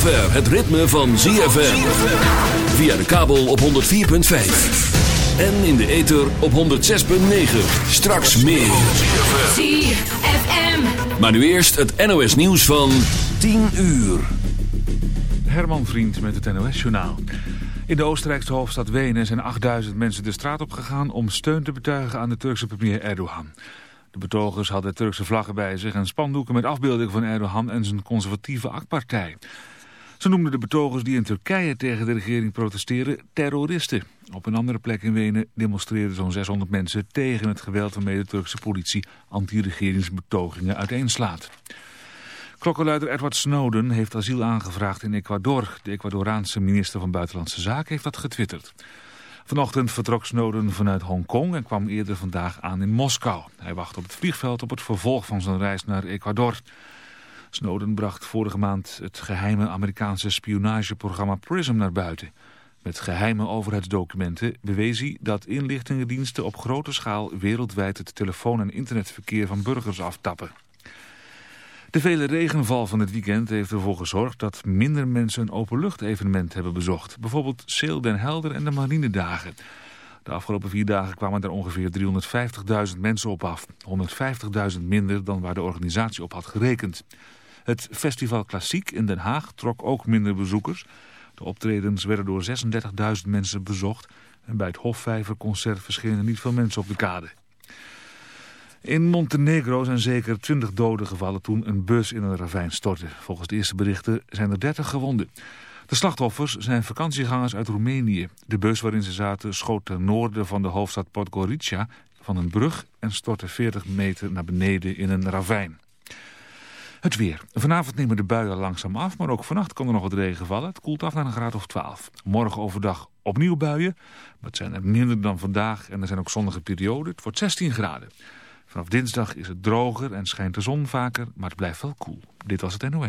Zover het ritme van ZFM. Via de kabel op 104.5. En in de ether op 106.9. Straks meer. ZFM. Maar nu eerst het NOS nieuws van 10 uur. Herman Vriend met het NOS-journaal. In de Oostenrijkse hoofdstad Wenen zijn 8000 mensen de straat op gegaan om steun te betuigen aan de Turkse premier Erdogan. De betogers hadden Turkse vlaggen bij zich en spandoeken met afbeeldingen van Erdogan en zijn conservatieve AK-partij. Ze noemden de betogers die in Turkije tegen de regering protesteren terroristen. Op een andere plek in Wenen demonstreerden zo'n 600 mensen tegen het geweld waarmee de Turkse politie anti-regeringsbetogingen uiteenslaat. Klokkenluider Edward Snowden heeft asiel aangevraagd in Ecuador. De Ecuadoraanse minister van Buitenlandse Zaken heeft dat getwitterd. Vanochtend vertrok Snowden vanuit Hongkong en kwam eerder vandaag aan in Moskou. Hij wacht op het vliegveld op het vervolg van zijn reis naar Ecuador. Snowden bracht vorige maand het geheime Amerikaanse spionageprogramma PRISM naar buiten. Met geheime overheidsdocumenten bewees hij dat inlichtingendiensten op grote schaal wereldwijd het telefoon- en internetverkeer van burgers aftappen. De vele regenval van het weekend heeft ervoor gezorgd dat minder mensen een openluchtevenement hebben bezocht. Bijvoorbeeld Seel den Helder en de Marinedagen. De afgelopen vier dagen kwamen er ongeveer 350.000 mensen op af. 150.000 minder dan waar de organisatie op had gerekend. Het Festival Klassiek in Den Haag trok ook minder bezoekers. De optredens werden door 36.000 mensen bezocht. En bij het Hofvijverconcert verschenen niet veel mensen op de kade. In Montenegro zijn zeker 20 doden gevallen toen een bus in een ravijn stortte. Volgens de eerste berichten zijn er 30 gewonden. De slachtoffers zijn vakantiegangers uit Roemenië. De bus waarin ze zaten schoot ten noorden van de hoofdstad Podgorica van een brug en stortte 40 meter naar beneden in een ravijn. Het weer. Vanavond nemen de buien langzaam af, maar ook vannacht kan er nog wat regen vallen. Het koelt af naar een graad of 12. Morgen overdag opnieuw buien, maar het zijn er minder dan vandaag en er zijn ook zonnige perioden. Het wordt 16 graden. Vanaf dinsdag is het droger en schijnt de zon vaker, maar het blijft wel koel. Dit was het NOS.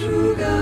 sugar.